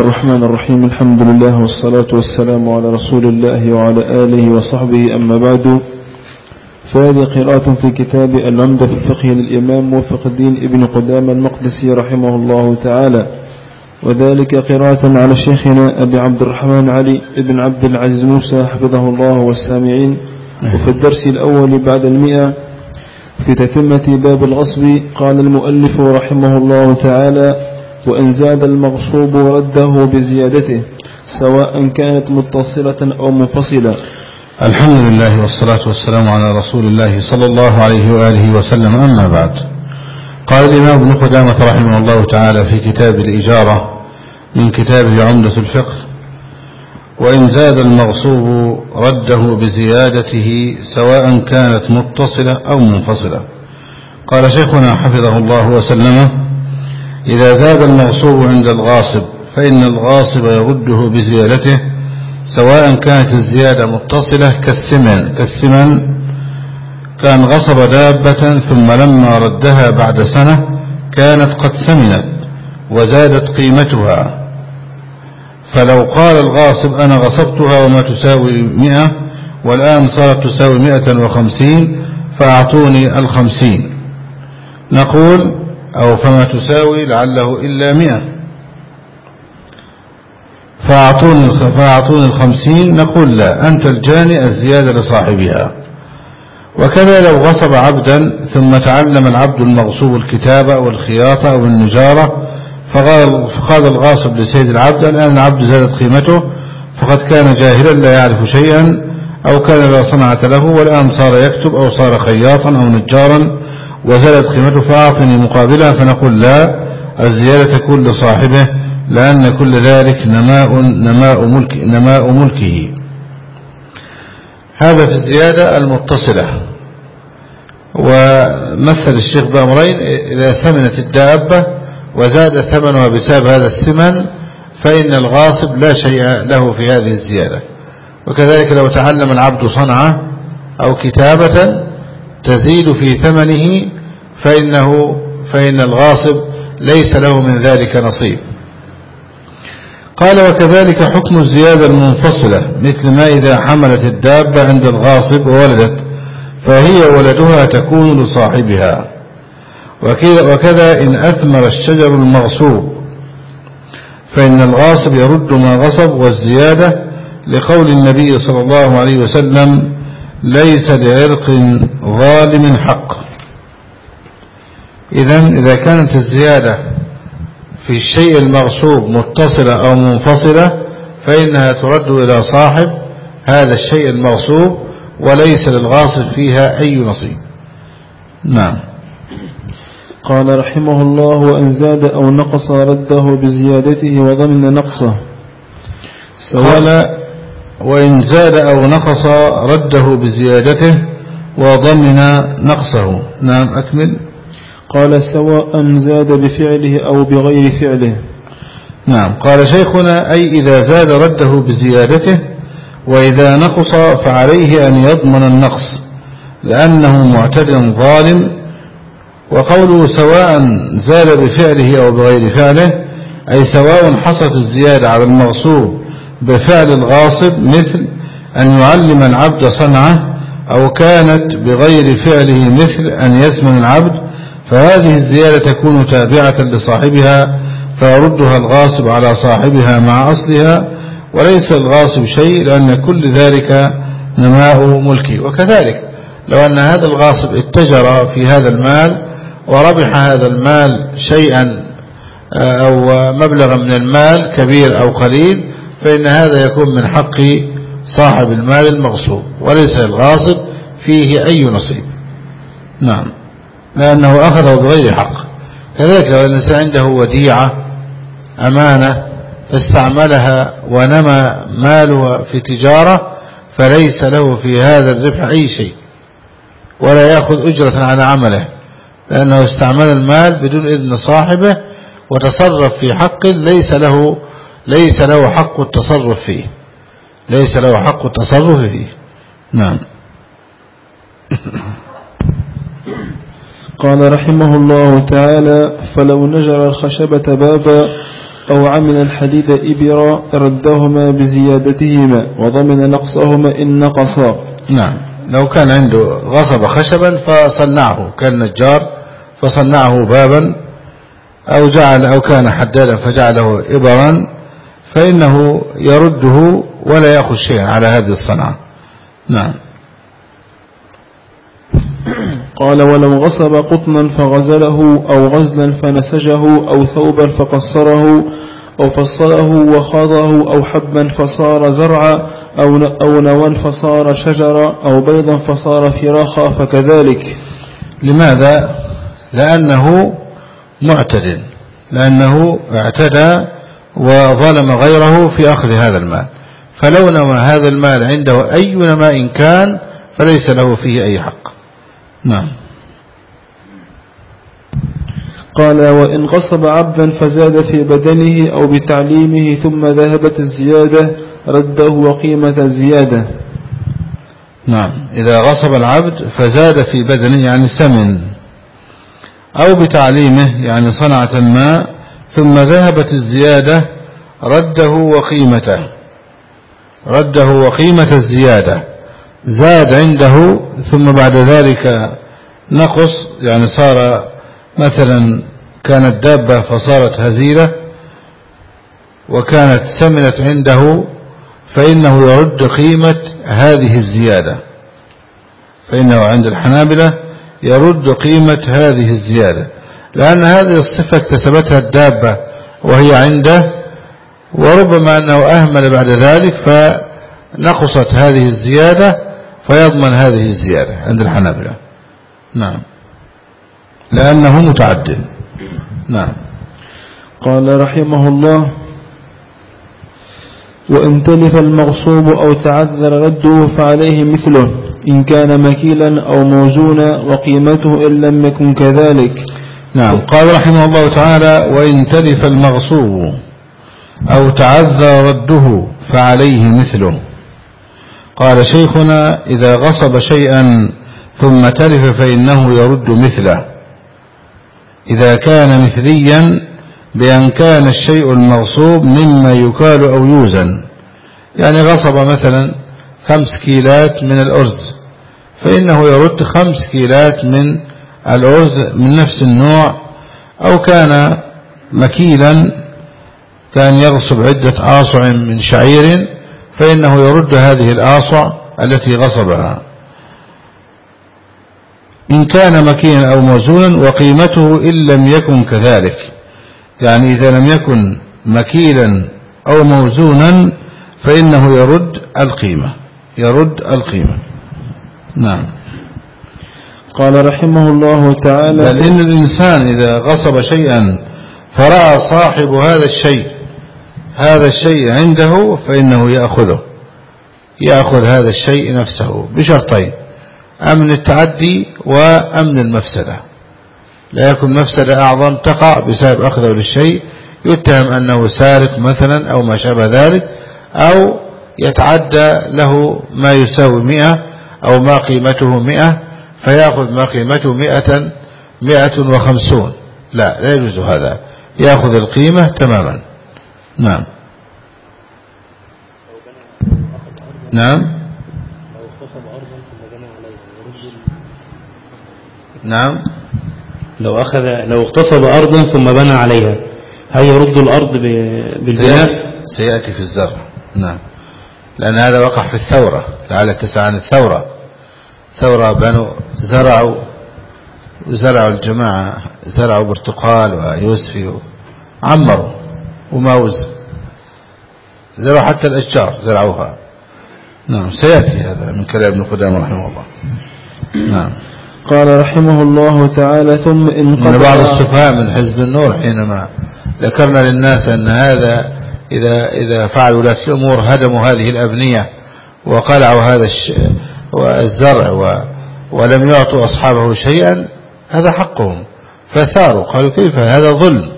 الرحمن الرحيم. الحمد لله والصلاة والسلام على رسول الله وعلى آله وصحبه. أما بعد فهذه قراءة في كتاب العمدة في الفقه للإمام موفق الدين ابن قدام المقدسي رحمه الله تعالى. وذلك قراءة على شيخنا أبي عبد الرحمن علي ابن عبد العزيز موسى حفظه الله والسامعين. وفي الدرس الأول بعد المئة في تتمة باب الغصب قال المؤلف رحمه الله تعالى وإن زاد المغصوب رده بزيادته سواء كانت متصلة أو منفصلة. الحمد لله والصلاة والسلام على رسول الله صلى الله عليه وآله وسلم. أما بعد قال الإمام ابن قدامة رحمه الله تعالى في كتاب الإجارة من كتابه عمدة الفقه وإن زاد المغصوب رده بزيادته سواء كانت متصلة أو منفصلة. قال شيخنا حفظه الله وسلمه إذا زاد المغصوب عند الغاصب فإن الغاصب يرده بزيادته سواء كانت الزيادة متصلة كالسمن. كالسمن كان غصب دابة ثم لما ردها بعد سنة كانت قد سمنت وزادت قيمتها. فلو قال الغاصب أنا غصبتها وما تساوي مئة والآن صارت تساوي مئة وخمسين فأعطوني الخمسين. نقول أو فما تساوي لعله إلا مئة. فأعطوني, فأعطوني الخمسين نقول لا أنت الجاني الزيادة لصاحبها. وكذا لو غصب عبدا ثم تعلم العبد المغصوب الكتابة والخياطة أو النجارة فقال الغاصب لسيد العبد الآن العبد زادت قيمته فقد كان جاهلا لا يعرف شيئا أو كان لا صنعة له والآن صار يكتب أو صار خياطا أو نجارا وزادت قيمته فأعطني مقابلها فنقول لا الزيادة تكون لصاحبه لأن كل ذلك نماء, نماء, ملك نماء ملكه. هذا في الزيادة المتصلة. ومثل الشيخ بأمرين إذا سمنت الدابة وزاد ثمنها بسبب هذا السمن فإن الغاصب لا شيء له في هذه الزيادة. وكذلك لو تعلم العبد صنعة أو كتابة تزيد في ثمنه فإنه فإن الغاصب ليس له من ذلك نصيب. قال وكذلك حكم الزيادة المنفصلة مثل ما إذا حملت الدابة عند الغاصب وولدت فهي ولدها تكون لصاحبها. وكذا إن أثمر الشجر المغصوب فإن الغاصب يرد ما غصب والزيادة لقول النبي صلى الله عليه وسلم ليس لعرق ظالم حق إذا إذا كانت الزيادة في الشيء المغصوب متصلة أو منفصلة فإنها ترد إلى صاحب هذا الشيء المغصوب وليس للغاصب فيها أي نصيب. نعم. قال رحمه الله وإن زاد أو نقص رده بزيادته وضمن نقصه. قال وإن زاد أو نقص رده بزيادته وضمن نقصه. نعم أكمل. قال سواء زاد بفعله أو بغير فعله. نعم قال شيخنا أي إذا زاد رده بزيادته وإذا نقص فعليه أن يضمن النقص لأنه معتد ظالم. وقوله سواء زاد بفعله أو بغير فعله أي سواء حصلت الزيادة على المغصوب بفعل الغاصب مثل أن يعلم العبد صنعه أو كانت بغير فعله مثل أن يسمن العبد فهذه الزيادة تكون تابعة لصاحبها فيردها الغاصب على صاحبها مع أصلها وليس الغاصب شيء لأن كل ذلك نماء ملكي وكذلك لو أن هذا الغاصب اتجر في هذا المال وربح هذا المال شيئا آه، أو مبلغا من المال كبير أو قليل فإن هذا يكون من حق صاحب المال المغصوب وليس الغاصب فيه أي نصيب. نعم. لأنه أخذه بغير حق. كذلك لو الإنسان عنده وديعة أمانة فاستعملها ونمى ماله في تجارة فليس له في هذا الربح أي شيء ولا يأخذ أجرة على عمله لأنه استعمل المال بدون إذن صاحبه وتصرف في حق ليس له ليس له حق التصرف فيه. ليس له حق التصرف فيه. نعم. قال رحمه الله تعالى فلو نجر الخشبة بابا أو عمل الحديد إبرا ردهما بزيادتهما وضمن نقصهما إن نقصا. نعم. لو كان عنده غصب خشبا فصنعه كان نجار فصنعه بابا أو جعل أو كان حدادا فجعله إبرا فإنه يرده ولا يأخذ شيئا على هذه الصنعة. نعم. قال ولو غصب قطنا فغزله أو غزلا فنسجه أو ثوبا فقصره أو فصله وخاضه أو حبا فصار زرعا أو أو نوا فصار شجرا أو بيضا فصار فراخا فكذلك. لماذا؟ لأنه معتدل. لأنه اعتدى وظلم غيره في أخذ هذا المال. فلو نوى هذا المال عنده أي نماء كان فليس له فيه أي حق. نعم. قال وإن غصب عبدا فزاد في بدنه أو بتعليمه ثم ذهبت الزيادة رده وقيمة الزيادة نعم. إذا غصب العبد فزاد في بدنه يعني سمن أو بتعليمه يعني صنعة ما ثم ذهبت الزيادة رده وقيمته. رده وقيمة الزيادة. زاد عنده ثم بعد ذلك نقص يعني صار مثلا كانت دابة فصارت هزيلة وكانت سمنت عنده فإنه يرد قيمة هذه الزيادة. فإنه عند الحنابلة يرد قيمة هذه الزيادة. لأن هذه الصفة اكتسبتها الدابة وهي عنده وربما أنه أهمل بعد ذلك فنقصت هذه الزيادة فيضمن هذه الزيادة عند الحنابلة. نعم. لأنه متعدل. نعم. قال رحمه الله وإن تلف المغصوب أو تعذر رده فعليه مثله إن كان مكيلا أو موزونا وقيمته إن لم يكن كذلك. نعم. قال رحمه الله تعالى وإن تلف المغصوب أو تعذر رده فعليه مثله. قال شيخنا إذا غصب شيئا ثم تلف فإنه يرد مثله. إذا كان مثليا بأن كان الشيء المغصوب مما يكال أو يوزن. يعني غصب مثلا خمس كيلات من الأرز فإنه يرد خمس كيلات من الأرز من نفس النوع أو كان مكيلا كان يغصب عدة آصع من شعير فإنه يرد هذه الآصع التي غصبها. إن كان مكينا أو موزونا وقيمته إن لم يكن كذلك. يعني إذا لم يكن مكيلا أو موزونا فإنه يرد القيمة. يرد القيمة. نعم. قال رحمه الله تعالى بل إن الإنسان إذا غصب شيئا فرأى صاحب هذا الشيء هذا الشيء عنده فإنه يأخذه يأخذ هذا الشيء نفسه بشرطين أمن التعدي وأمن المفسدة. لا يكون مفسدة أعظم تقع بسبب أخذه للشيء يتهم أنه سارق مثلا أو ما شابه ذلك أو يتعدى له ما يساوي مئة أو ما قيمته مئة فيأخذ ما قيمته مئة مئة وخمسون. لا لا يجوز هذا. يأخذ القيمة تماما. نعم. نعم. نعم. لو أخذ لو اغتصب أرضا ثم بنى عليها هل يرد الأرض بالبناء؟ سيأتي في الزرع. نعم. لأن هذا وقع في الثورة لعل تسعى عن الثورة. ثورة بنوا زرعوا زرعوا الجماعة زرعوا برتقال ويوسفي عمروا وموز. زرعوا حتى الأشجار زرعوها. نعم سيأتي هذا من كلام ابن قدام رحمه الله. نعم. قال رحمه الله تعالى ثم إن من بعض السفهاء من حزب النور حينما ذكرنا للناس أن هذا إذا, إذا فعلوا ولاة الأمور هدموا هذه الأبنية وقلعوا هذا الزرع ولم يعطوا أصحابه شيئا هذا حقهم. فثاروا قالوا كيف هذا ظلم؟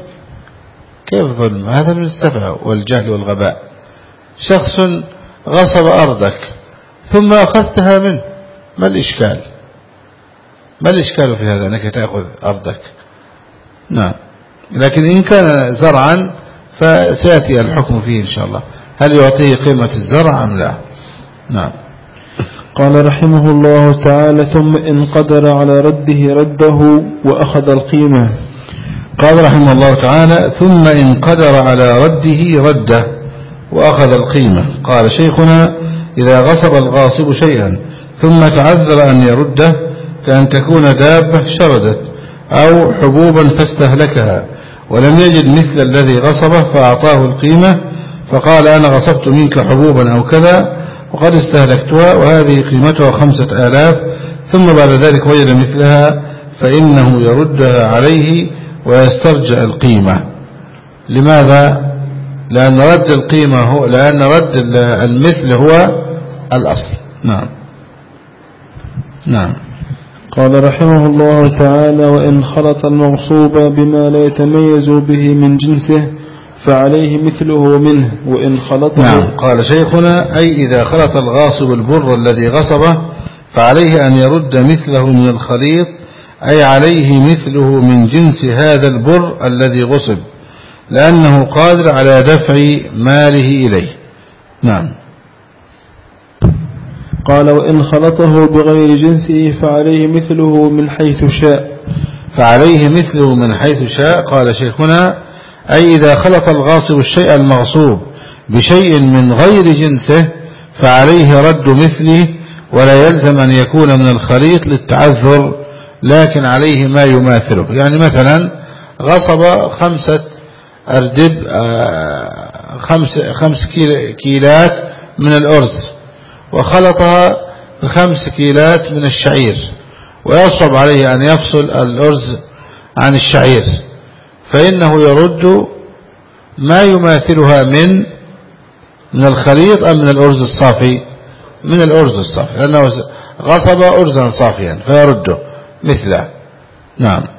كيف ظلم؟ هذا من السفه والجهل والغباء. شخص غصب أرضك ثم أخذتها منه. ما الإشكال؟ ما الإشكال في هذا أنك تأخذ أرضك؟ نعم. لكن إن كان زرعا فسيأتي الحكم فيه إن شاء الله. هل يعطيه قيمة الزرع أم لا؟ نعم. قال رحمه الله تعالى ثم إن قدر على رده رده وأخذ القيمة. قال رحمه الله تعالى ثم إن قدر على رده رده وأخذ القيمة. قال شيخنا إذا غصب الغاصب شيئا ثم تعذر أن يرده كأن تكون دابة شردت أو حبوبا فاستهلكها ولم يجد مثل الذي غصبه فأعطاه القيمة فقال أنا غصبت منك حبوبا أو كذا وقد استهلكتها وهذه قيمتها خمسة آلاف ثم بعد ذلك وجد مثلها فإنه يردها عليه ويسترجع القيمة. لماذا؟ لأن رد القيمة هو لأن رد المثل هو الأصل. نعم. نعم. قال رحمه الله تعالى وإن خلط المغصوب بما لا يتميز به من جنسه فعليه مثله منه وإن خلطه. نعم. قال شيخنا أي إذا خلط الغاصب البر الذي غصبه فعليه أن يرد مثله من الخليط أي عليه مثله من جنس هذا البر الذي غصب لأنه قادر على دفع ماله إليه. نعم. قال وإن خلطه بغير جنسه فعليه مثله من حيث شاء. فعليه مثله من حيث شاء قال شيخنا أي إذا خلط الغاصب الشيء المغصوب بشيء من غير جنسه فعليه رد مثله ولا يلزم أن يكون من الخليط للتعذر لكن عليه ما يماثله. يعني مثلا غصب خمسة أردب آه، خمس, خمس كيلات من الأرز وخلطها بخمس كيلات من الشعير ويصعب عليه أن يفصل الأرز عن الشعير. فإنه يرد ما يماثلها من من الخليط أم من الأرز الصافي؟ من الأرز الصافي لأنه غصب أرزا صافيا فيرده مثله. نعم.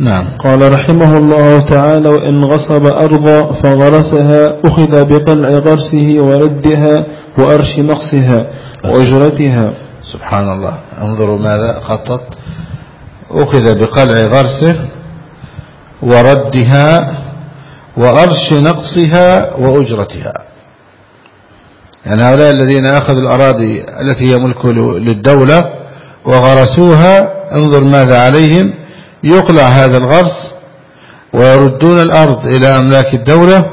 نعم. قال رحمه الله تعالى وإن غصب أرضا فغرسها أخذ بقلع غرسه وردها وأرش نقصها وأجرتها. سبحان الله. انظروا ماذا خطط. أخذ بقلع غرسه وردها وأرش نقصها وأجرتها. يعني هؤلاء الذين أخذوا الأراضي التي هي ملك للدولة وغرسوها انظر ماذا عليهم. يقلع هذا الغرس ويردون الأرض إلى أملاك الدولة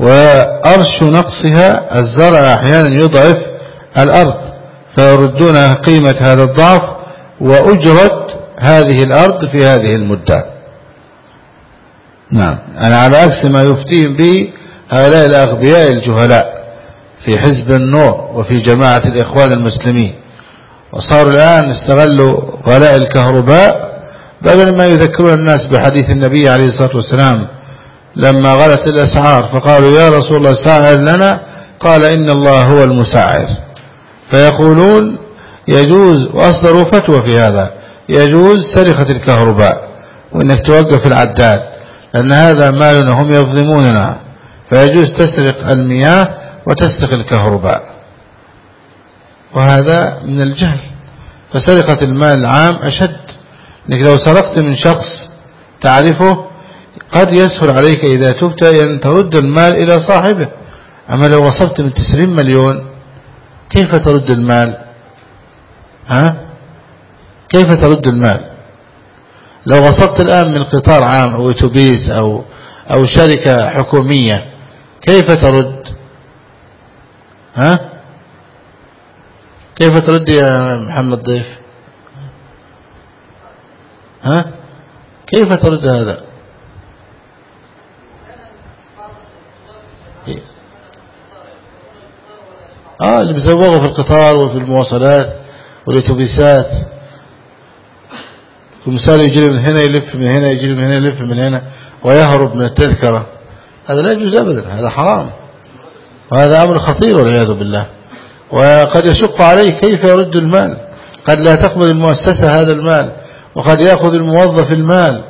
وأرش نقصها الزرع أحيانا يضعف الأرض فيردون قيمة هذا الضعف وأجرة هذه الأرض في هذه المدة. نعم. أنا على عكس ما يفتيهم به هؤلاء الأغبياء الجهلاء في حزب النور وفي جماعة الإخوان المسلمين. وصاروا الآن استغلوا غلاء الكهرباء بدل ما يذكرون الناس بحديث النبي عليه الصلاة والسلام لما غلت الأسعار فقالوا يا رسول الله ساعر لنا قال إن الله هو المساعر. فيقولون يجوز وأصدروا فتوى في هذا. يجوز سرقة الكهرباء وإنك توقف العداد لأن هذا مالنا هم يظلموننا. فيجوز تسرق المياه وتسرق الكهرباء. وهذا من الجهل. فسرقة المال العام أشد. انك لو سرقت من شخص تعرفه قد يسهل عليك إذا تبت أن ترد المال إلى صاحبه. أما لو وصبت من تسعين مليون كيف ترد المال؟ ها؟ كيف ترد المال؟ لو غصبت الآن من قطار عام أو أتوبيس أو, أو شركة حكومية كيف ترد؟ ها؟ كيف ترد يا محمد ضيف؟ ها؟ كيف ترد هذا؟ آه اللي بيزوغوا في القطار وفي المواصلات والأتوبيسات. المثال يجري من هنا يلف من هنا يجري من هنا يلف من هنا ويهرب من التذكرة. هذا لا يجوز أبدا هذا حرام. وهذا أمر خطير والعياذ بالله. وقد يشق عليه كيف يرد المال. قد لا تقبل المؤسسة هذا المال. وقد يأخذ الموظف المال.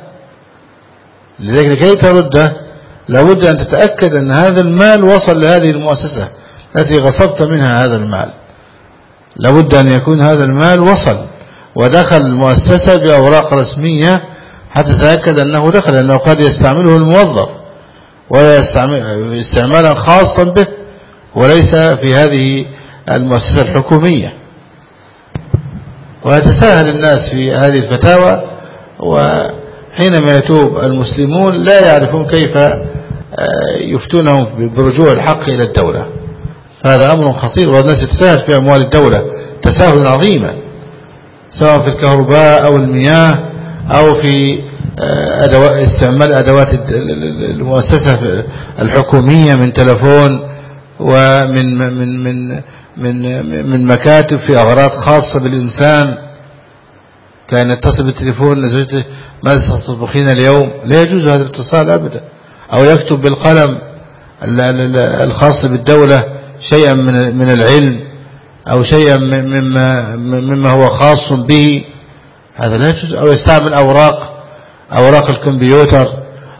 لذلك لكي ترده لابد أن تتأكد أن هذا المال وصل لهذه المؤسسة التي غصبت منها هذا المال. لابد أن يكون هذا المال وصل. ودخل المؤسسة بأوراق رسمية حتى تتأكد أنه دخل لأنه قد يستعمله الموظف استعمالا خاصا به وليس في هذه المؤسسة الحكومية. ويتساهل الناس في هذه الفتاوى وحينما يتوب المسلمون لا يعرفون كيف آه، يفتونهم برجوع الحق إلى الدولة. فهذا أمر خطير والناس تتساهل في أموال الدولة تساهل عظيما. سواء في الكهرباء أو المياه أو في آه، أدوات استعمال أدوات المؤسسة الحكومية من تلفون ومن من من من من مكاتب في أغراض خاصة بالإنسان. كان يتصل بالتليفون لزوجته ماذا ستطبخين اليوم؟ لا يجوز هذا الاتصال أبدا. أو يكتب بالقلم الخاص بالدولة شيئا من من العلم. أو شيئا مما مما هو خاص به. هذا لا يجوز. أو يستعمل أوراق أوراق الكمبيوتر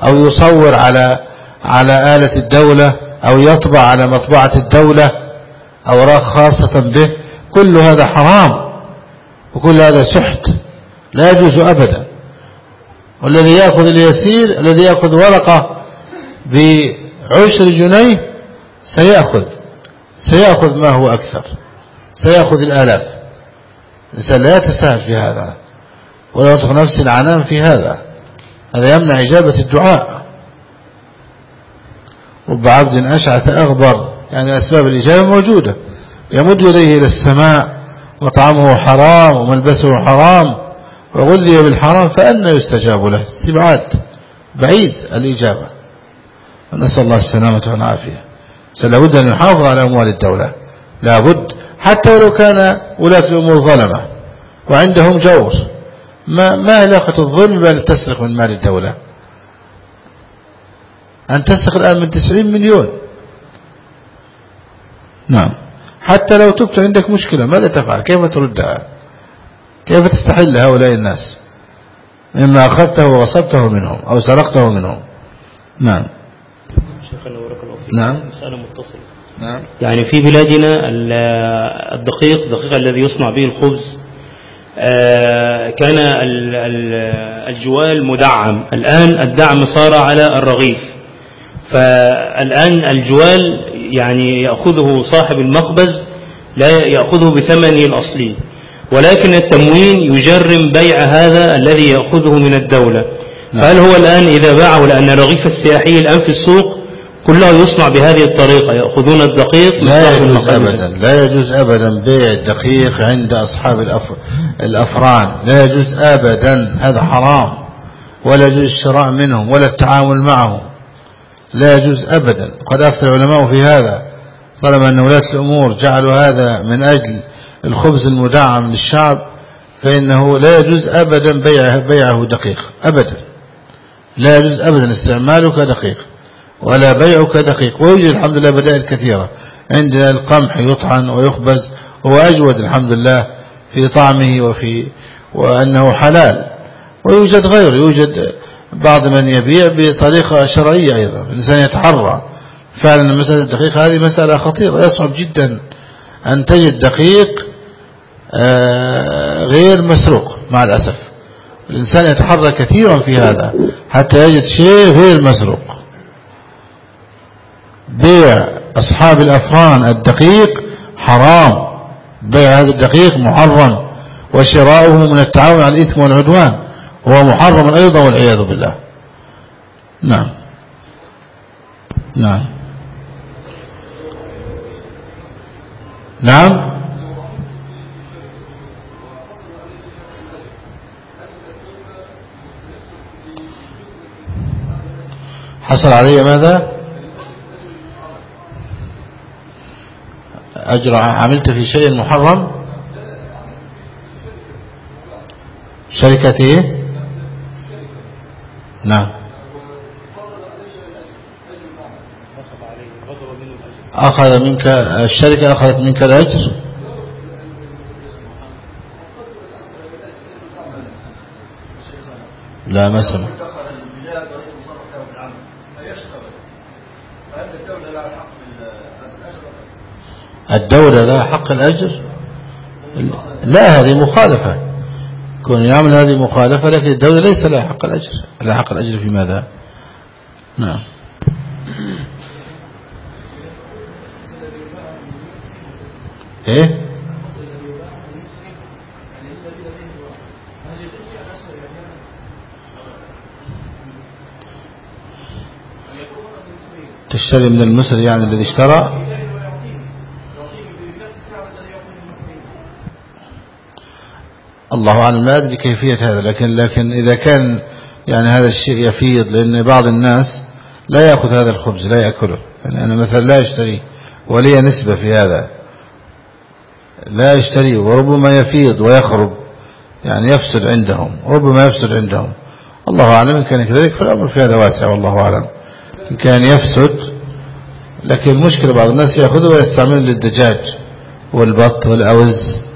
أو يصور على على آلة الدولة أو يطبع على مطبعة الدولة. أوراق خاصة به. كل هذا حرام وكل هذا سحت. لا يجوز أبدا. والذي يأخذ اليسير الذي يأخذ ورقة بعشر جنيه سيأخذ. سيأخذ ما هو أكثر. سيأخذ الآلاف. الإنسان لا يتساهل في هذا. ولا يطلق نفس العنان في هذا. هذا يمنع إجابة الدعاء. رب عبد أشعث أغبر. يعني أسباب الإجابة موجودة. يمد يديه إلى السماء وطعامه حرام وملبسه حرام وغذي بالحرام فأنا يستجاب له. استبعاد. بعيد الإجابة. نسأل الله السلامة والعافية. لابد أن يحافظ على أموال الدولة. لابد حتى ولو كان ولاة الأمور ظلمة وعندهم جور ما, ما علاقة الظلم بأن تسرق من مال الدولة؟ أن تسرق الآن من 90 مليون. نعم. حتى لو تبت عندك مشكلة ماذا تفعل؟ كيف تردها؟ كيف تستحل هؤلاء الناس؟ مما أخذته وغصبته منهم أو سرقته منهم. نعم. شيخنا بارك الله فيك. نعم. مسألة متصلة. نعم. يعني في بلادنا الدقيق الدقيق الذي يصنع به الخبز آه، كان الجوال مدعم. الآن الدعم صار على الرغيف. فالآن الجوال يعني يأخذه صاحب المخبز لا يأخذه بثمنه الأصلي. ولكن التموين يجرم بيع هذا الذي يأخذه من الدولة. نعم. فهل هو الآن إذا باعه لأن الرغيف السياحي الآن في السوق كله يصنع بهذه الطريقة يأخذون الدقيق لا يجوز أبدا لا يجوز أبدا بيع الدقيق عند أصحاب الأفران لا يجوز أبدا هذا حرام ولا يجوز الشراء منهم ولا التعامل معهم لا يجوز أبدا. قد أفتى العلماء في هذا طالما أن ولاة الأمور جعلوا هذا من أجل الخبز المدعم للشعب فإنه لا يجوز أبدا بيعه, بيعه دقيق أبدا. لا يجوز أبدا استعماله كدقيق ولا بيعك دقيق. ويوجد الحمد لله بدائل كثيرة. عندنا القمح يطحن ويخبز هو أجود الحمد لله في طعمه وفي وأنه حلال. ويوجد غيره يوجد بعض من يبيع بطريقة شرعية أيضا. الإنسان يتحرى. فعلا مسألة الدقيق هذه مسألة خطيرة. يصعب جدا أن تجد دقيق آه، غير مسروق مع الأسف. الإنسان يتحرى كثيرا في هذا حتى يجد شيء غير مسروق. بيع أصحاب الأفران الدقيق حرام. بيع هذا الدقيق محرم وشراؤه من التعاون على الإثم والعدوان هو محرم أيضا والعياذ بالله. نعم. نعم. نعم. حصل علي ماذا؟ أجر عملت في شيء محرم؟ شركة إيه؟ نعم. أخذ منك الشركة أخذت منك الأجر؟ لا مثلا الدولة لها حق الأجر؟ لا هذه مخالفة. كون يعمل هذه مخالفة لكن الدولة ليس لها حق الأجر. لها حق الأجر في ماذا؟ نعم. إيه؟ تشتري من المصري يعني الذي اشترى؟ الله أعلم لا أدري كيفية هذا لكن لكن إذا كان يعني هذا الشيء يفيض لأن بعض الناس لا يأخذ هذا الخبز لا يأكله. يعني أنا مثلا لا أشتري ولي نسبة في هذا. لا يشتري وربما يفيض ويخرب يعني يفسد عندهم ربما يفسد عندهم. الله أعلم إن كان كذلك فالأمر في هذا واسع والله أعلم. إن كان يفسد لكن المشكلة بعض الناس يأخذه ويستعمله للدجاج والبط والأوز.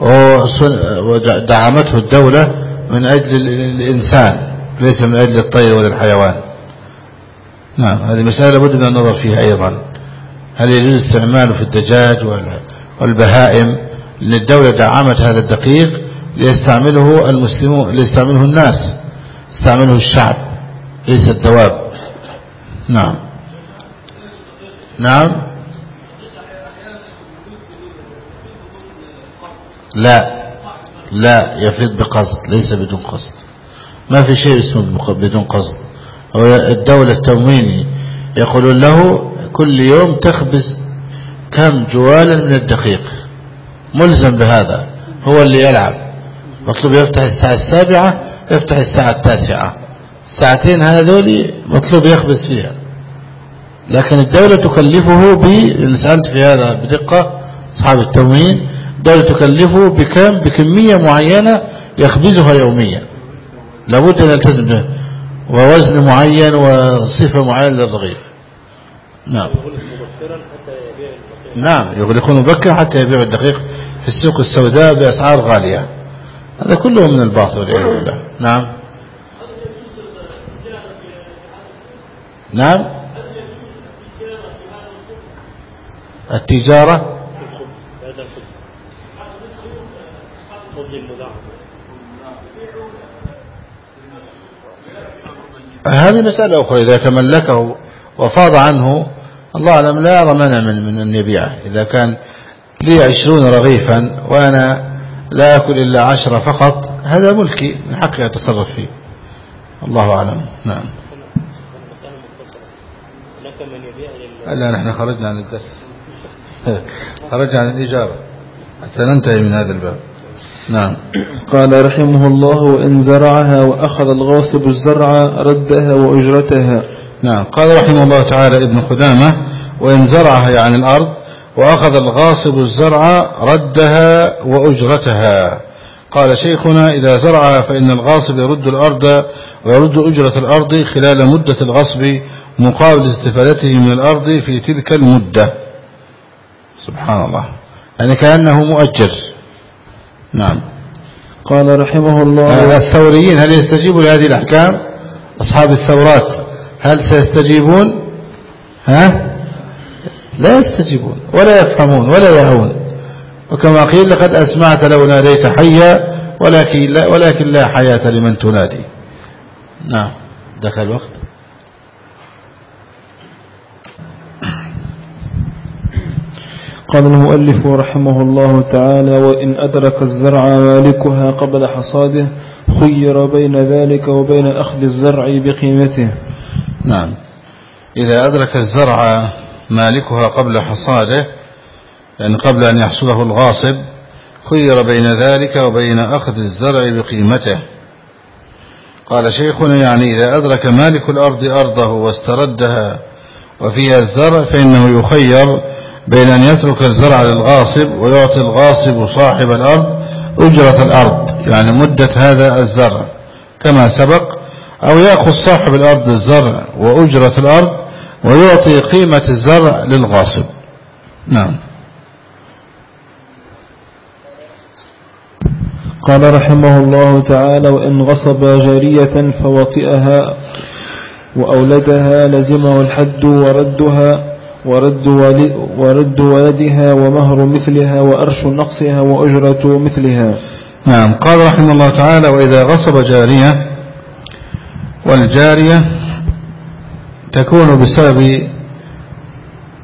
ودعمته الدولة من أجل الإنسان ليس من أجل الطير ولا الحيوان. نعم هذه مسألة لابد من النظر فيها أيضا. هل يجوز استعماله في الدجاج والبهائم لأن الدولة دعمت هذا الدقيق ليستعمله المسلمون ليستعمله الناس يستعمله الشعب ليس الدواب. نعم. نعم. لا. لا يفيد بقصد ليس بدون قصد. ما في شيء اسمه بدون قصد. هو الدولة التمويني يقولون له كل يوم تخبز كم جوالا من الدقيق. ملزم بهذا. هو اللي يلعب. مطلوب يفتح الساعة السابعة يفتح الساعة التاسعة. ساعتين هذول مطلوب يخبز فيها. لكن الدولة تكلفه ب سألت في هذا بدقة أصحاب التموين الدولة تكلفه بكم بكمية معينة يخبزها يوميا. لابد أن يلتزم به. ووزن معين وصفة معينة للرغيف. نعم. نعم. يغلقون مبكر حتى يبيع الدقيق في السوق السوداء بأسعار غالية. هذا كله من الباطل والعياذ بالله. نعم. نعم. التجارة. هذه مسألة أخرى إذا تملكه وفاض عنه الله أعلم لا منع من, من أن يبيعه. إذا كان لي عشرون رغيفا وأنا لا أكل إلا عشرة فقط هذا ملكي من حقي أتصرف فيه. الله أعلم. نعم. لا نحن خرجنا عن الدرس. خرجنا عن الإجارة. حتى ننتهي من هذا الباب. نعم. قال رحمه الله وإن زرعها وأخذ الغاصب الزرع ردها وأجرتها. نعم. قال رحمه الله تعالى ابن قدامة وإن زرعها يعني الأرض وأخذ الغاصب الزرع ردها وأجرتها. قال شيخنا إذا زرعها فإن الغاصب يرد الأرض ويرد أجرة الأرض خلال مدة الغصب مقابل استفادته من الأرض في تلك المدة. سبحان الله. يعني كأنه مؤجر. نعم. قال رحمه الله الثوريين هل يستجيبوا لهذه الأحكام؟ أصحاب الثورات هل سيستجيبون؟ ها؟ لا يستجيبون ولا يفهمون ولا يهون. وكما قيل لقد أسمعت لو ناديت حيا ولكن لا, ولكن لا حياة لمن تنادي. نعم. دخل الوقت قال المؤلف رحمه الله تعالى وإن أدرك الزرع مالكها قبل حصاده خير بين ذلك وبين أخذ الزرع بقيمته. نعم. إذا أدرك الزرع مالكها قبل حصاده يعني قبل أن يحصله الغاصب خير بين ذلك وبين أخذ الزرع بقيمته. قال شيخنا يعني إذا أدرك مالك الأرض أرضه واستردها وفيها الزرع فإنه يخير بين أن يترك الزرع للغاصب ويعطي الغاصب صاحب الأرض أجرة الأرض يعني مدة هذا الزرع. كما سبق أو يأخذ صاحب الأرض الزرع وأجرة الأرض ويعطي قيمة الزرع للغاصب. نعم. قال رحمه الله تعالى وإن غصب جارية فوطئها وأولدها لزمه الحد وردها ورد, ورد ولدها ومهر مثلها وأرش نقصها وأجرة مثلها. نعم. قال رحمه الله تعالى وإذا غصب جارية والجارية تكون بسبب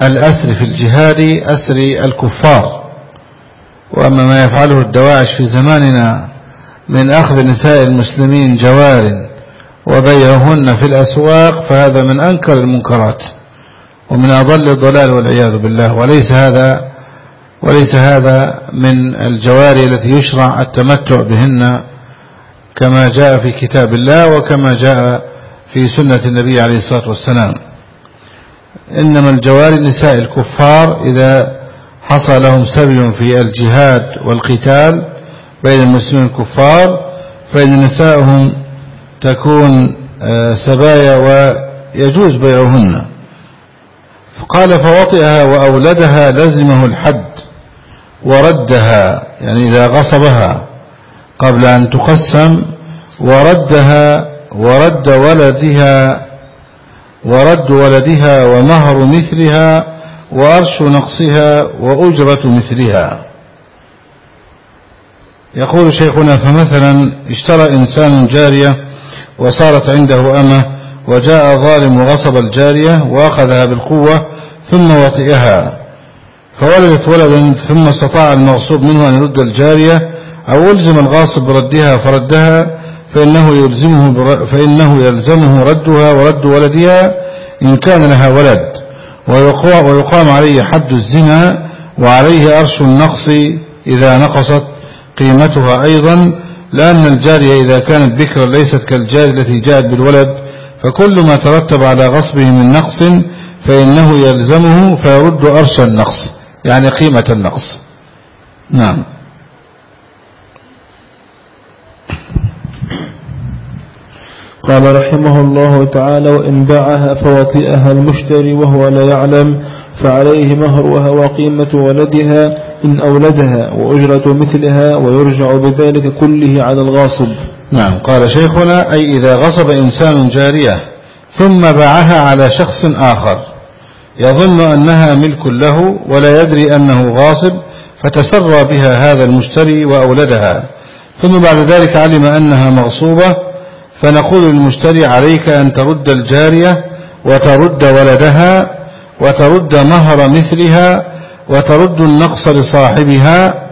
الأسر في الجهاد أسر الكفار. وأما ما يفعله الدواعش في زماننا من أخذ نساء المسلمين جوار وبيعهن في الأسواق فهذا من أنكر المنكرات. ومن أضل الضلال والعياذ بالله. وليس هذا وليس هذا من الجواري التي يشرع التمتع بهن كما جاء في كتاب الله وكما جاء في سنة النبي عليه الصلاة والسلام. إنما الجواري نساء الكفار إذا حصل لهم سبي في الجهاد والقتال بين المسلمين الكفار فإن نساءهم تكون آه، سبايا ويجوز بيعهن. فقال فوطئها وأولدها لزمه الحد وردها يعني إذا غصبها قبل أن تقسم وردها ورد ولدها ورد ولدها ومهر مثلها وأرش نقصها وأجرة مثلها. يقول شيخنا فمثلا اشترى إنسان جارية وصارت عنده أمة وجاء ظالم وغصب الجارية وأخذها بالقوة ثم وطئها. فولدت ولدا ثم استطاع المغصوب منه أن يرد الجارية أو ألزم الغاصب بردها فردها فإنه يلزمه, فإنه يلزمه ردها ورد ولدها إن كان لها ولد. ويقام عليه حد الزنا وعليه أرش النقص إذا نقصت قيمتها أيضا لأن الجارية إذا كانت بكرا ليست كالجارية التي جاءت بالولد فكل ما ترتب على غصبه من نقص فإنه يلزمه فيرد أرش النقص يعني قيمة النقص. نعم. قال رحمه الله تعالى وإن باعها فوطئها المشتري وهو لا يعلم فعليه مهرها وقيمة ولدها إن أولدها وأجرة مثلها ويرجع بذلك كله على الغاصب. نعم. قال شيخنا أي إذا غصب إنسان جارية ثم باعها على شخص آخر. يظن أنها ملك له ولا يدري أنه غاصب فتسرى بها هذا المشتري وأولدها. ثم بعد ذلك علم أنها مغصوبة فنقول للمشتري عليك أن ترد الجارية وترد ولدها وترد مهر مثلها وترد النقص لصاحبها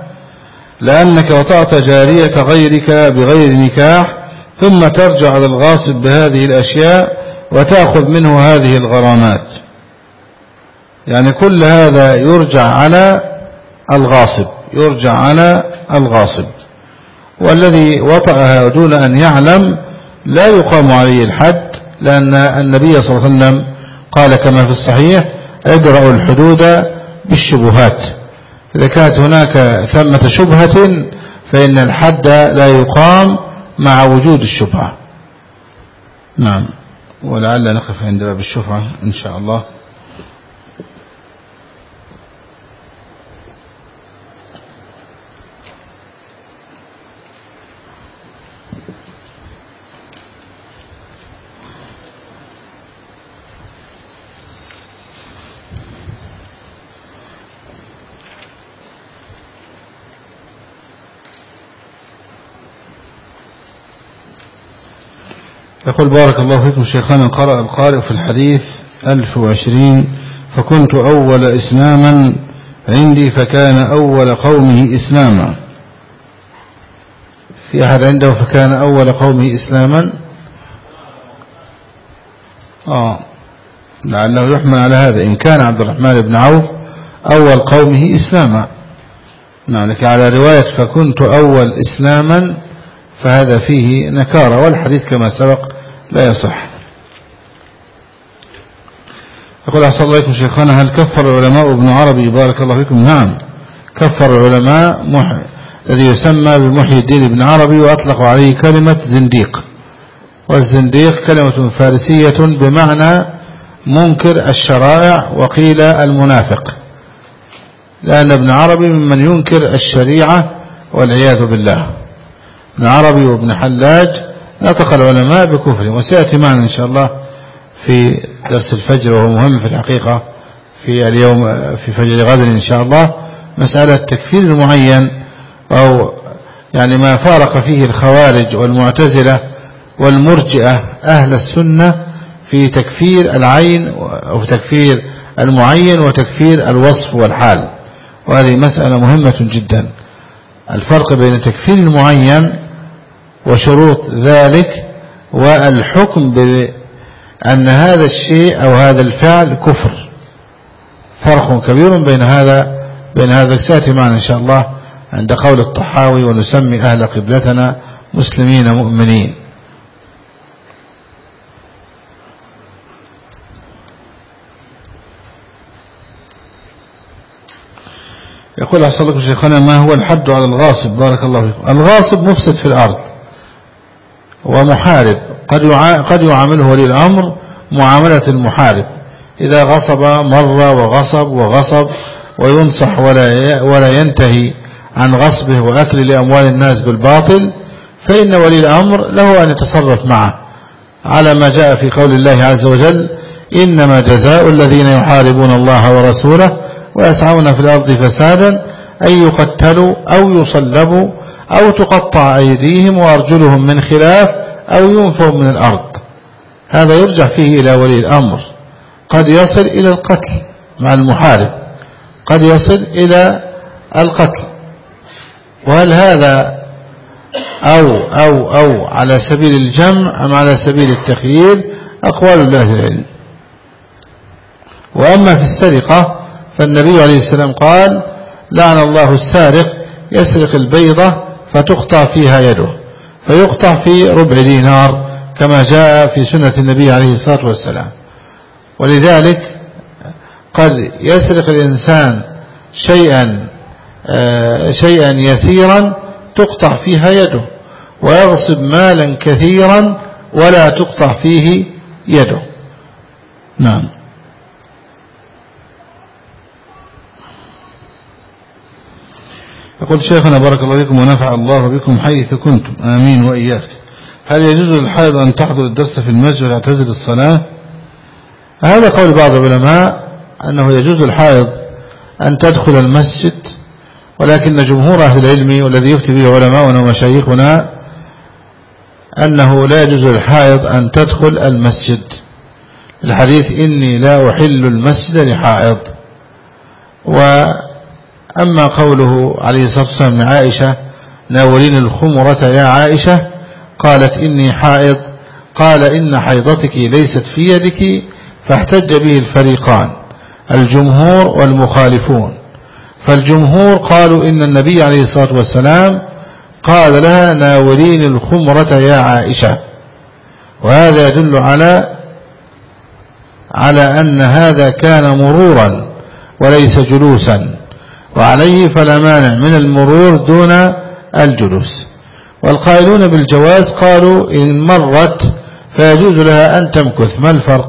لأنك وطأت جارية غيرك بغير نكاح ثم ترجع على الغاصب بهذه الأشياء وتأخذ منه هذه الغرامات. يعني كل هذا يرجع على الغاصب يرجع على الغاصب. والذي وطأها دون أن يعلم لا يقام عليه الحد لأن النبي صلى الله عليه وسلم قال كما في الصحيح ادرأوا الحدود بالشبهات. إذا كانت هناك ثمة شبهة فإن الحد لا يقام مع وجود الشبهة. نعم. ولعل نقف عند باب الشبهة إن شاء الله. يقول بارك الله فيكم شيخنا قرأ القارئ في الحديث ألف وعشرين فكنت أول إسلاما عندي فكان أول قومه إسلاما. في أحد عنده فكان أول قومه إسلاما؟ آه لعله يحمل على هذا. إن كان عبد الرحمن بن عوف أول قومه إسلاما. نعم لك على رواية فكنت أول إسلاما فهذا فيه نكارة والحديث كما سبق لا يصح. يقول أحسن الله لكم شيخنا هل كفر العلماء ابن عربي؟ بارك الله فيكم. نعم كفر العلماء محي الذي يسمى بمحي الدين ابن عربي وأطلقوا عليه كلمة زنديق. والزنديق كلمة فارسية بمعنى منكر الشرائع وقيل المنافق. لأن ابن عربي ممن ينكر الشريعة والعياذ بالله. ابن عربي وابن حلاج نطق العلماء بكفر. وسيأتي معنا إن شاء الله في درس الفجر وهو مهم في الحقيقة في اليوم في فجر غد إن شاء الله. مسألة تكفير المعين أو يعني ما فارق فيه الخوارج والمعتزلة والمرجئة أهل السنة في تكفير العين أو تكفير المعين وتكفير الوصف والحال. وهذه مسألة مهمة جدا. الفرق بين تكفير المعين وشروط ذلك والحكم بأن هذا الشيء أو هذا الفعل كفر. فرق كبير بين هذا بين هذا. سيأتي معنا إن شاء الله عند قول الطحاوي ونسمي أهل قبلتنا مسلمين مؤمنين. يقول أحسن لكم شيخنا ما هو الحد على الغاصب؟ بارك الله فيكم. الغاصب مفسد في الأرض. ومحارب. قد قد يعامله ولي الأمر معاملة المحارب. إذا غصب مر وغصب وغصب وينصح ولا ولا ينتهي عن غصبه وأكل لأموال الناس بالباطل فإن ولي الأمر له أن يتصرف معه. على ما جاء في قول الله عز وجل إنما جزاء الذين يحاربون الله ورسوله ويسعون في الأرض فسادا أن يقتلوا أو يصلبوا أو تقطع أيديهم وأرجلهم من خلاف أو ينفوا من الأرض. هذا يرجع فيه إلى ولي الأمر. قد يصل إلى القتل مع المحارب. قد يصل إلى القتل. وهل هذا أو أو أو على سبيل الجمع أم على سبيل التخيير؟ أقوال الله العلم. وأما في السرقة فالنبي عليه السلام قال لعن الله السارق يسرق البيضة فتقطع فيها يده فيقطع في ربع دينار كما جاء في سنة النبي عليه الصلاة والسلام. ولذلك قد يسرق الإنسان شيئا آه، شيئا يسيرا تقطع فيها يده ويغصب مالا كثيرا ولا تقطع فيه يده. نعم. يقول شيخنا بارك الله فيكم ونفع الله بكم حيث كنتم. آمين وإياك. هل يجوز للحائض أن تحضر الدرس في المسجد وتعتزل الصلاة؟ هذا قول بعض العلماء أنه يجوز الحائض أن تدخل المسجد ولكن جمهور أهل العلم والذي يفتي به علماؤنا ومشايخنا أنه لا يجوز للحائض أن تدخل المسجد. الحديث إني لا أحل المسجد لحائض. وأما قوله عليه الصلاة والسلام لعائشة ناولين الخمرة يا عائشة. قالت إني حائض. قال إن حيضتك ليست في يدك فاحتج به الفريقان الجمهور والمخالفون. فالجمهور قالوا إن النبي عليه الصلاة والسلام قال لها ناولين الخمرة يا عائشة. وهذا يدل على على أن هذا كان مرورا وليس جلوسا. وعليه فلا مانع من المرور دون الجلوس. والقائلون بالجواز قالوا إن مرت فيجوز لها أن تمكث. ما الفرق؟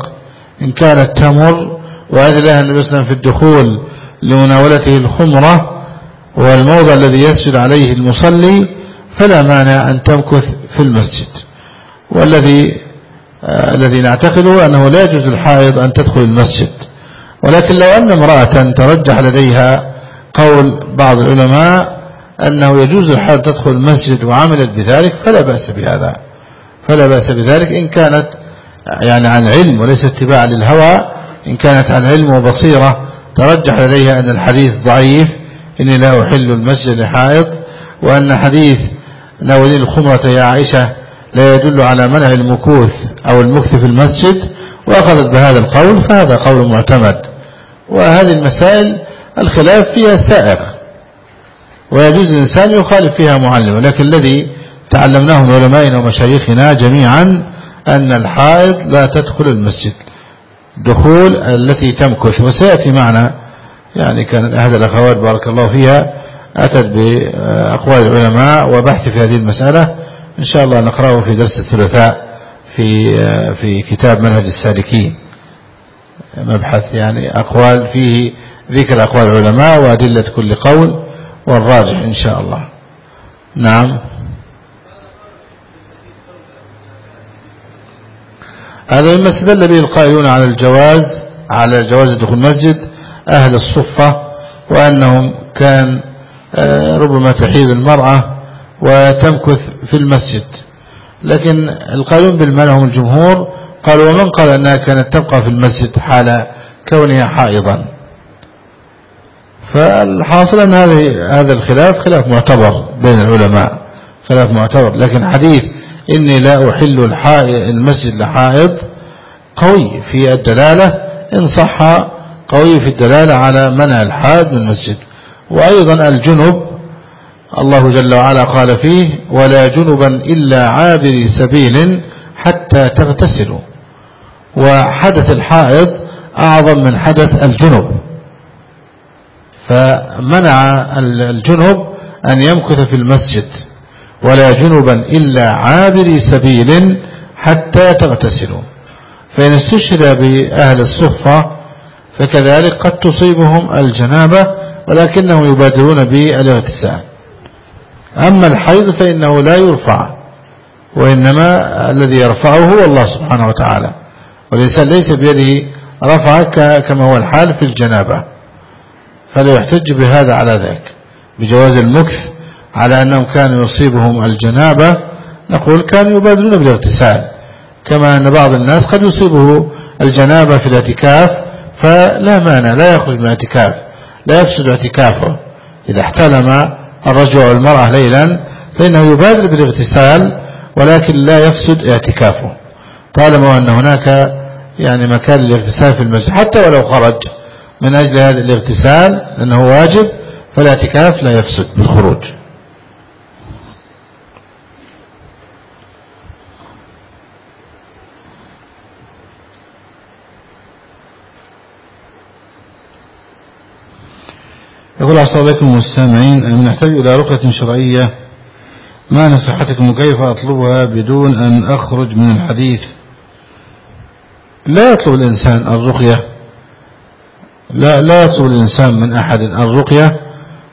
إن كانت تمر وهذه لها النبي صلى في الدخول لمناولته الخمرة والموضع الذي يسجد عليه المصلي فلا مانع أن تمكث في المسجد. والذي آه الذي نعتقده أنه لا يجوز الحائض أن تدخل المسجد. ولكن لو أن امرأة ترجح لديها قول بعض العلماء أنه يجوز الحائض تدخل المسجد وعملت بذلك فلا بأس بهذا. فلا بأس بذلك إن كانت يعني عن علم وليس اتباع للهوى إن كانت عن علم وبصيرة. ترجح لديها أن الحديث ضعيف إني لا أحل المسجد لحائط وأن حديث ناولين الخمرة يا عائشة لا يدل على منع المكوث أو المكث في المسجد وأخذت بهذا القول فهذا قول معتمد. وهذه المسائل الخلاف فيها سائغ. ويجوز الإنسان يخالف فيها معلم ولكن الذي تعلمناه من علمائنا ومشايخنا جميعا أن الحائض لا تدخل المسجد. دخول التي تمكث. وسيأتي معنا يعني كانت أحد الأخوات بارك الله فيها أتت بأقوال العلماء وبحث في هذه المسألة. إن شاء الله نقرأه في درس الثلاثاء في في كتاب منهج السالكين. مبحث يعني أقوال فيه ذكر أقوال العلماء وأدلة كل قول والراجح إن شاء الله. نعم. هذا مما استدل به القائلون على الجواز على جواز دخول المسجد أهل الصفة وأنهم كان آه، ربما تحيد المرأة وتمكث في المسجد. لكن القائلون بالمنع هم الجمهور قالوا ومن قال أنها كانت تبقى في المسجد حال كونها حائضا. فالحاصل أن هذه هذا الخلاف خلاف معتبر بين العلماء خلاف معتبر. لكن حديث إني لا أحل المسجد لحائض قوي في الدلالة إن صح قوي في الدلالة على منع الحاد من المسجد. وأيضا الجنب الله جل وعلا قال فيه ولا جنبا إلا عابري سبيل حتى تغتسلوا. وحدث الحائض أعظم من حدث الجنب فمنع الجنب أن يمكث في المسجد ولا جنبا إلا عابري سبيل حتى تغتسلوا. فإن استشهد بأهل الصفة فكذلك قد تصيبهم الجنابة ولكنهم يبادرون بالاغتسال. أما الحيض فإنه لا يرفع وإنما الذي يرفعه هو الله سبحانه وتعالى. والإنسان ليس بيده رفع كما هو الحال في الجنابة فلا يحتج بهذا على ذلك. بجواز المكث على أنهم كانوا يصيبهم الجنابة نقول كانوا يبادرون بالاغتسال. كما أن بعض الناس قد يصيبه الجنابة في الاعتكاف فلا مانع لا يخرج من الاعتكاف لا يفسد اعتكافه. إذا احتلم الرجل والمرأة ليلا فإنه يبادر بالاغتسال ولكن لا يفسد اعتكافه. طالما أن هناك يعني مكان للاغتسال في المسجد حتى ولو خرج من أجل هذا الاغتسال لأنه واجب فالاعتكاف لا يفسد بالخروج. يقول أحسن عليكم المستمعين نحتاج إلى رقية شرعية؟ ما نصيحتكم؟ كيف أطلبها بدون أن أخرج من الحديث؟ لا يطلب الإنسان الرقية لا, لا يطلب الإنسان من أحد الرقية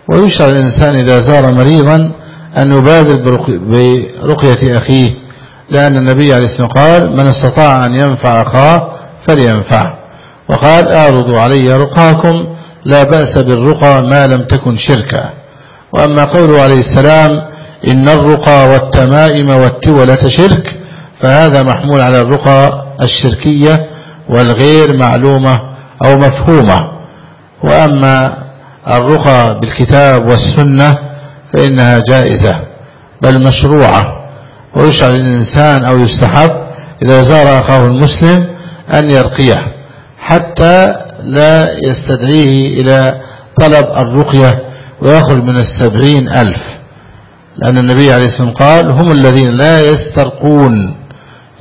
ويشعر الإنسان إذا زار مريضا أن يبادر برقية أخيه لأن النبي عليه السلام قال من استطاع أن ينفع أخاه فلينفع وقال أعرضوا علي رقاكم لا بأس بالرقى ما لم تكن شركا وأما قوله عليه السلام إن الرقى والتمائم والتولة شرك فهذا محمول على الرقى الشركية والغير معلومة أو مفهومة. وأما الرقى بالكتاب والسنة فإنها جائزة بل مشروعة. ويشعر الإنسان أو يستحب إذا زار أخاه المسلم أن يرقيه حتى لا يستدعيه إلى طلب الرقية ويخرج من السبعين ألف. لأن النبي عليه الصلاة والسلام قال هم الذين لا يسترقون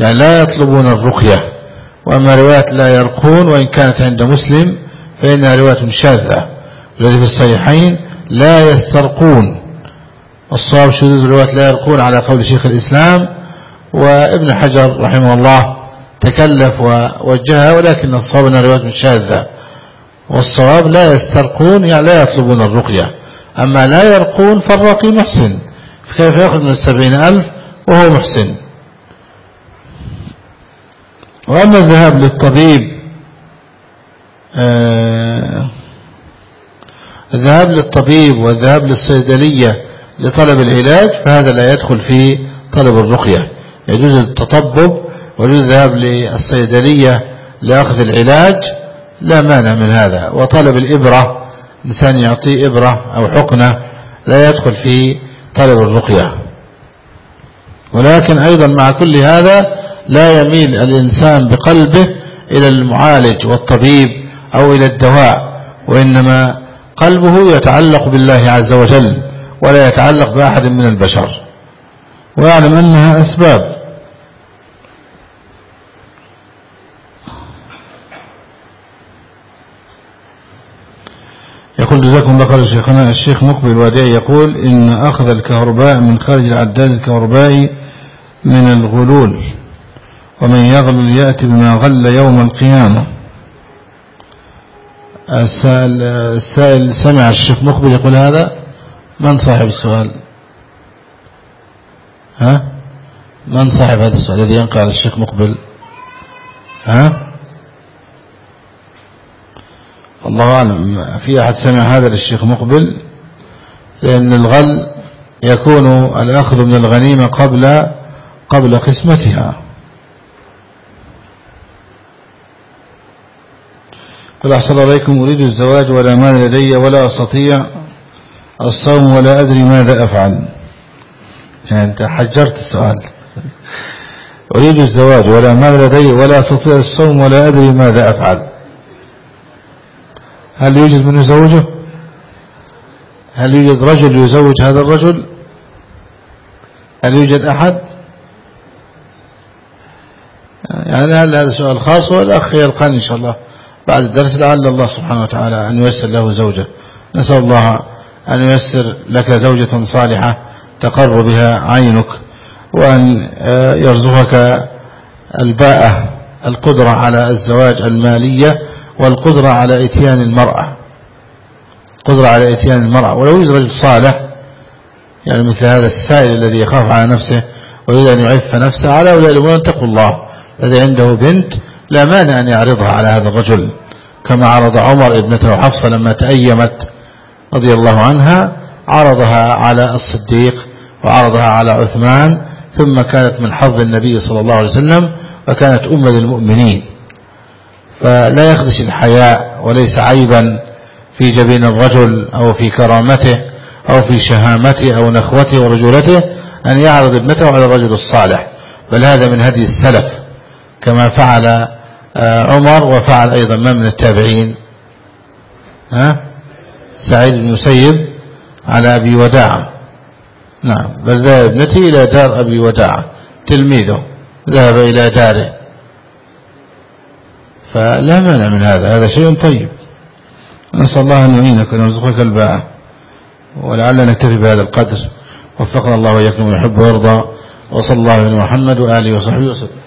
يعني لا يطلبون الرقية وأما رواية لا يرقون وإن كانت عند مسلم فإنها رواية شاذة. الذي في الصحيحين لا يسترقون. والصواب شذوذ رواية لا يرقون على قول شيخ الإسلام وابن حجر رحمه الله تكلف ووجهها ولكن الصواب أنها رواية شاذة. والصواب لا يسترقون يعني لا يطلبون الرقية. أما لا يرقون فالرقي محسن فكيف يأخذ من السبعين ألف وهو محسن؟ وأما الذهاب للطبيب آه الذهاب للطبيب والذهاب للصيدلية لطلب العلاج فهذا لا يدخل في طلب الرقية. يجوز التطبب ويجوز الذهاب للصيدلية لأخذ العلاج لا مانع من هذا. وطلب الإبرة إنسان يعطيه إبرة أو حقنة لا يدخل في طلب الرقية. ولكن أيضا مع كل هذا لا يميل الإنسان بقلبه إلى المعالج والطبيب أو إلى الدواء وإنما قلبه يتعلق بالله عز وجل ولا يتعلق بأحد من البشر. ويعلم أنها أسباب. يقول جزاكم الله خير شيخنا الشيخ مقبل وادعي يقول إن أخذ الكهرباء من خارج العداد الكهربائي من الغلول. ومن يغلل يأتي بما غل يوم القيامة. السائل, السائل سمع الشيخ مقبل يقول هذا من صاحب السؤال؟ ها؟ من صاحب هذا السؤال الذي ينقل على الشيخ مقبل؟ ها؟ الله أعلم في أحد سمع هذا للشيخ مقبل لأن الغل يكون الأخذ من الغنيمة قبل قبل قسمتها. قل أحسن عليكم أريد الزواج ولا مال لدي ولا أستطيع الصوم ولا أدري ماذا أفعل. يعني أنت حجرت السؤال. أريد الزواج ولا مال لدي ولا أستطيع الصوم ولا أدري ماذا أفعل. هل يوجد من يزوجه؟ هل يوجد رجل يزوج هذا الرجل؟ هل يوجد أحد؟ يعني هل هذا سؤال خاص والأخ يلقاني إن شاء الله. بعد الدرس لعل الله سبحانه وتعالى أن ييسر له زوجة. نسأل الله أن ييسر لك زوجة صالحة تقر بها عينك وأن آه، يرزقك الباءة القدرة على الزواج المالية والقدرة على إتيان المرأة. قدرة على إتيان المرأة. ولو يوجد رجل صالح يعني مثل هذا السائل الذي يخاف على نفسه ويريد أن يعف نفسه على أولئك الأمور اتقوا الله. الذي عنده بنت لا مانع أن يعرضها على هذا الرجل كما عرض عمر ابنته حفصة لما تأيمت رضي الله عنها عرضها على الصديق وعرضها على عثمان ثم كانت من حظ النبي صلى الله عليه وسلم وكانت أم للمؤمنين. فلا يخدش الحياء وليس عيبا في جبين الرجل أو في كرامته أو في شهامته أو نخوته ورجولته أن يعرض ابنته على الرجل الصالح بل هذا من هدي السلف كما فعل عمر وفعل أيضا ما من التابعين؟ ها؟ سعيد بن مسيب على أبي وداعة نعم بل ذهب ابنتي إلى دار أبي وداعة تلميذه ذهب إلى داره. فلا مانع من هذا هذا شيء طيب. نسأل الله أن يعينك ونرزقك الباء ولعلنا نكتفي بهذا القدر. وفقنا الله وإياكم ويحب ويرضى. وصلى الله على محمد وآله وصحبه وسلم.